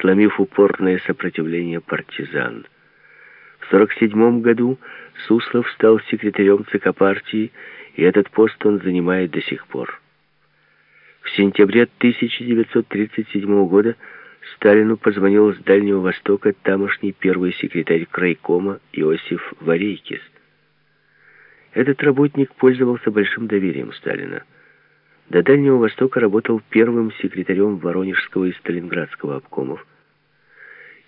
сломив упорное сопротивление партизан. В 1947 году Суслов стал секретарем ЦК партии, и этот пост он занимает до сих пор. В сентябре 1937 года Сталину позвонил с Дальнего Востока тамошний первый секретарь крайкома Иосиф Варейкис. Этот работник пользовался большим доверием Сталина. До Дальнего Востока работал первым секретарем Воронежского и Сталинградского обкомов.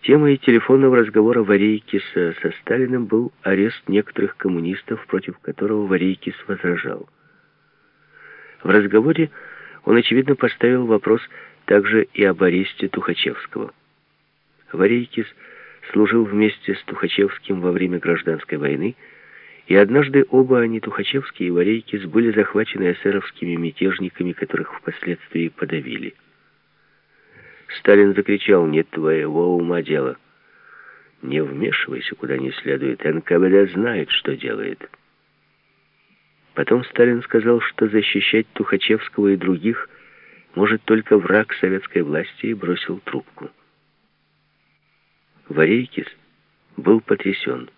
Темой телефонного разговора Варейкиса со Сталиным был арест некоторых коммунистов, против которого Варейкис возражал. В разговоре он, очевидно, поставил вопрос также и об аресте Тухачевского. Варейкис служил вместе с Тухачевским во время гражданской войны, и однажды оба они, Тухачевский и Варейкис, были захвачены эсеровскими мятежниками, которых впоследствии подавили. Сталин закричал «Не твоего ума дело!» «Не вмешивайся куда не следует, НКВД знает, что делает». Потом Сталин сказал, что защищать Тухачевского и других может только враг советской власти, и бросил трубку. Варейкис был потрясен.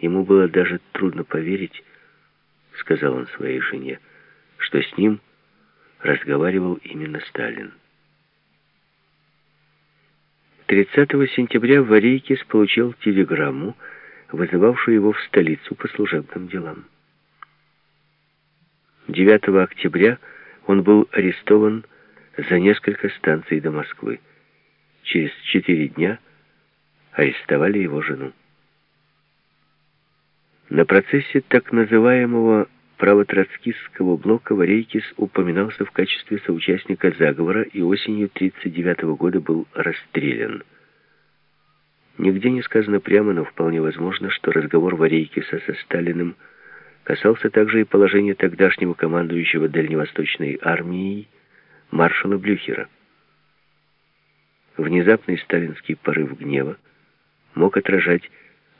Ему было даже трудно поверить, сказал он своей жене, что с ним разговаривал именно Сталин. 30 сентября Варейкис получил телеграмму, вызывавшую его в столицу по служебным делам. 9 октября он был арестован за несколько станций до Москвы. Через четыре дня арестовали его жену. На процессе так называемого правотроцкистского блока Варейкис упоминался в качестве соучастника заговора и осенью 1939 года был расстрелян. Нигде не сказано прямо, но вполне возможно, что разговор Варейкиса со Сталиным касался также и положения тогдашнего командующего Дальневосточной армией маршала Блюхера. Внезапный сталинский порыв гнева мог отражать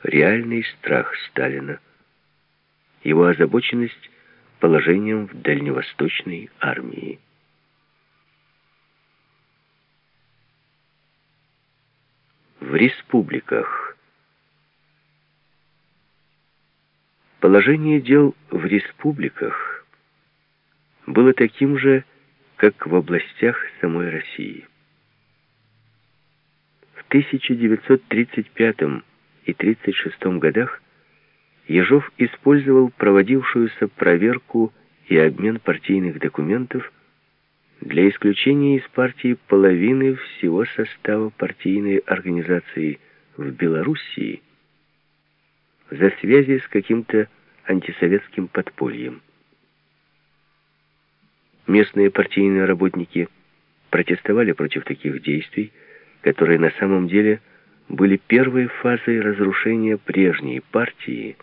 реальный страх Сталина, его озабоченность положением в Дальневосточной армии. В республиках Положение дел в республиках было таким же, как в областях самой России. В 1935 и 1936 годах Ежов использовал проводившуюся проверку и обмен партийных документов для исключения из партии половины всего состава партийной организации в Белоруссии за связи с каким-то антисоветским подпольем. Местные партийные работники протестовали против таких действий, которые на самом деле были первой фазой разрушения прежней партии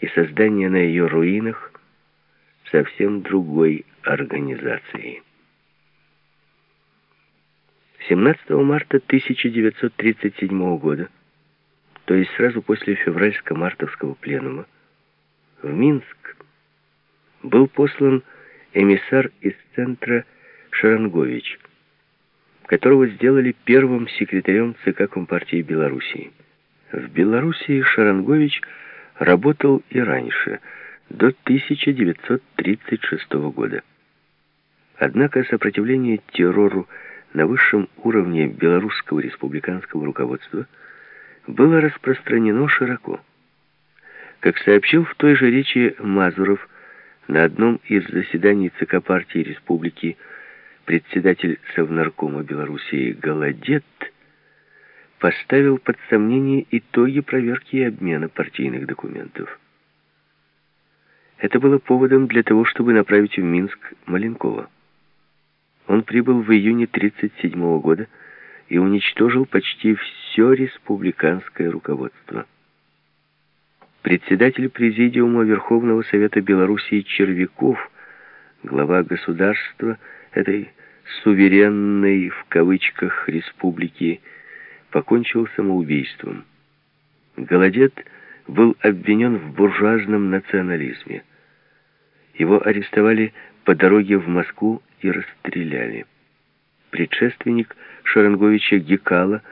и создания на ее руинах совсем другой организации. 17 марта 1937 года то есть сразу после февральско-мартовского пленума, в Минск был послан эмиссар из центра Шарангович, которого сделали первым секретарем ЦК Компартии Белоруссии. В Белоруссии Шарангович работал и раньше, до 1936 года. Однако сопротивление террору на высшем уровне белорусского республиканского руководства – было распространено широко. Как сообщил в той же речи Мазуров на одном из заседаний ЦК партии республики председатель Совнаркома Белоруссии Голодет поставил под сомнение итоги проверки и обмена партийных документов. Это было поводом для того, чтобы направить в Минск Маленкова. Он прибыл в июне 1937 года и уничтожил почти все республиканское руководство. Председатель Президиума Верховного Совета Белоруссии Червяков, глава государства этой «суверенной» в кавычках республики, покончил самоубийством. Голодет был обвинен в буржуазном национализме. Его арестовали по дороге в Москву и расстреляли. Предшественник Шаранговича Гекала